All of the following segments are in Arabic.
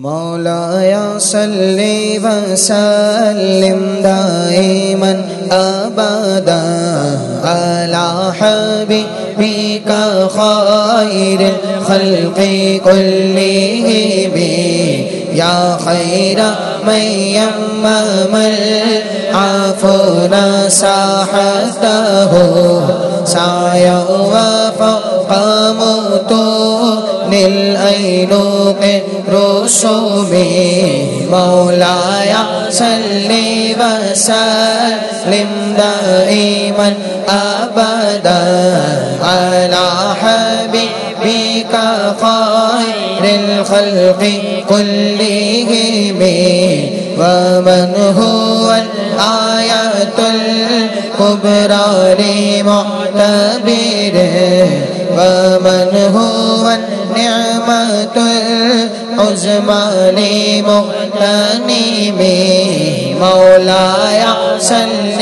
مولاي صل وسلم دائما ابدا على حبيبك خير الخلق كلهم يا خير من يمم العفو نصحته سعيا وفوق متون الأينوق رسومي مولاي صل وسلم دائما أبدا على حبيبك خير الخلق كلهم ومن هو الآية الكبرى لمعتبر ومن هو النعمة العظمى لمغتنم مولاي صل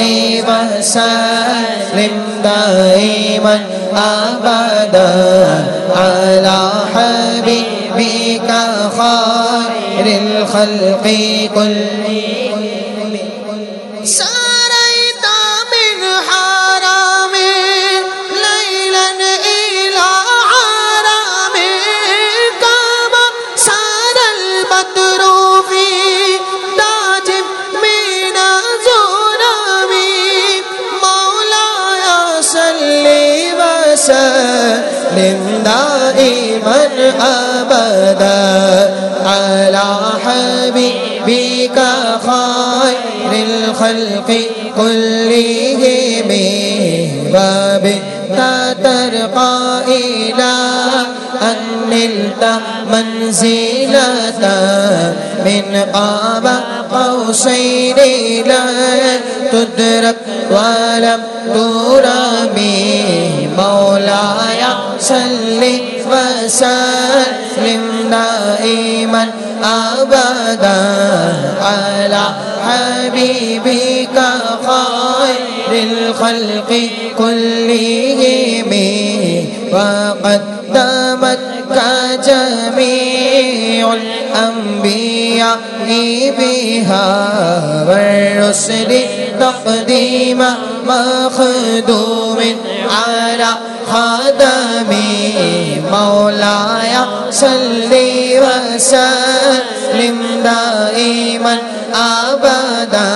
وسلم دائما أبدا على حبيبك خير الخلق كلهم. أبدا على حبيبك خير الخلق كلهم وبك ترقى إلى أن نلت منزلة من قاب قوسين لا تدرك ولم ترمي مولاي صل وسلم دائما أبدا على حبيبك خير الخلق كلهم. وقدمتك جميع الأنبياء بها والرسل تقديم مخدوم على خدمي مولاي. صل وسلم دائما أبدا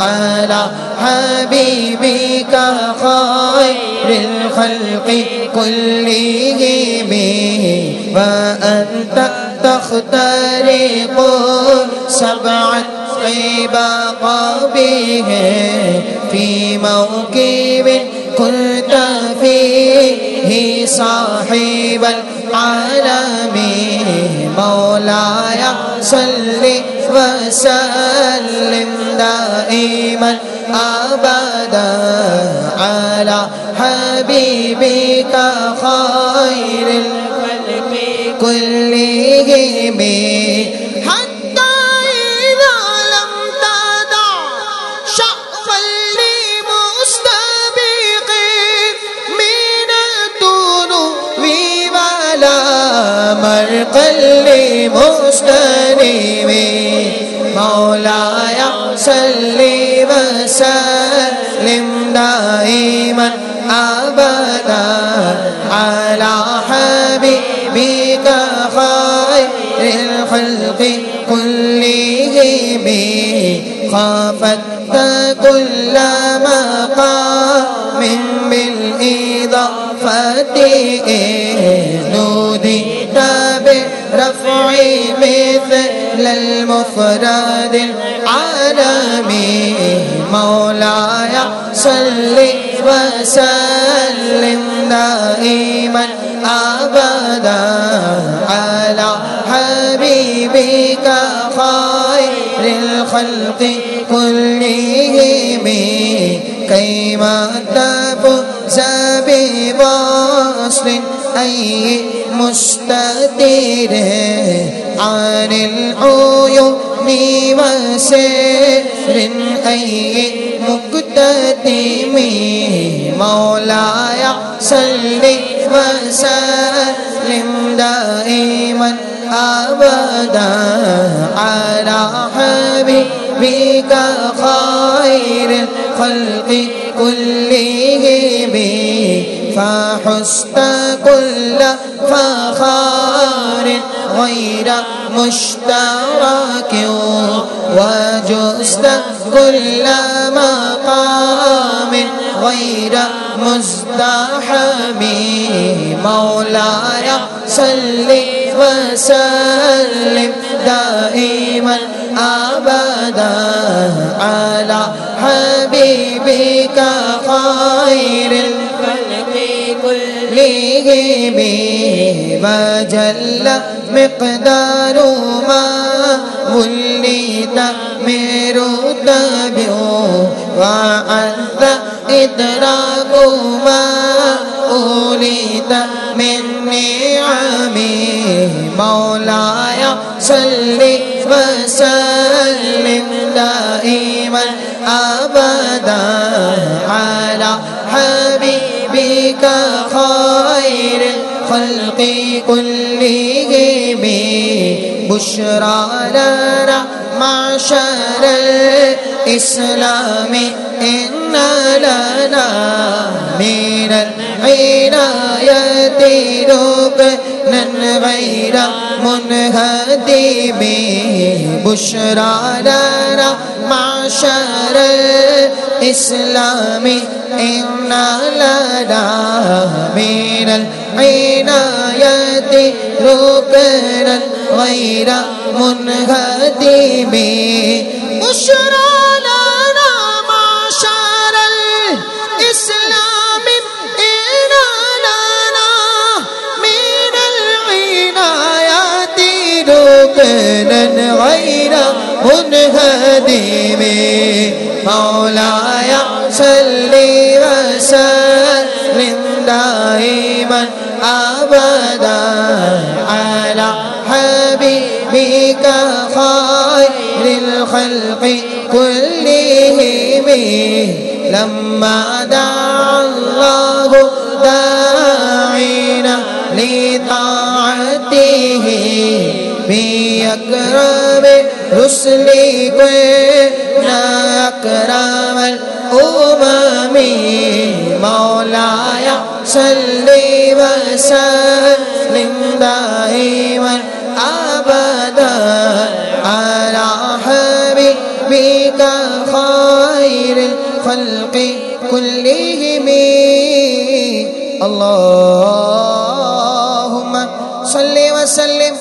على حبيبك خير الخلق كلهم. وأنت تخترق سبعة طباق به في موكب كنت فيه صاحب العالم. مولاي صل وسلم دائما أبدا على حبيبك خير الخلق كلهم. مولاي صل وسلم دائما أبدا على حبيبك خير الخلق كلهم. خافت كل مقام بالإضافة. نوديت برفع مثل المفرد العالمي مولاي صل وسلم دائما أبدا على حبيبك خير الخلق كلهم كيما تفوز بوصل أي مستدير عن العيون وسر أي مقتدم مولاي صل وسلم دائما أبدا على حبيبك خير الخلق كلهم فحست كل فخار غير مشترك وجزت كل مقام غير مزدحم. مولاي صل وسلم دائما أبدا على حبيبك خير كله وجل مقدار ما مليت مرتبع وأنت إدراك ما أوليت من نعمي مولاي صلي وسلم دائما أبدا على حبيبي حبيبك خير الخلق كلهم. بشرى لنا معشر الإسلام. إن لنا من العناية ركنا غير منهدم. بشرى لنا معشر الإسلام. إن لنا من العناية ركنا غير منهدم بشرى لنا معشر الإسلام إن لنا من العنايات ركنا غير منهدم مولاي صل وسلم دائما أبدا على حبيبك خير الخلق كلهم. لما دعا الله داعينا لطاعته بأكرم رسل كنا أكرم الأمم. مولاي صل وسلم دائما أبدا على حبيبك خير الخلق كلهم. اللهم صل وسلم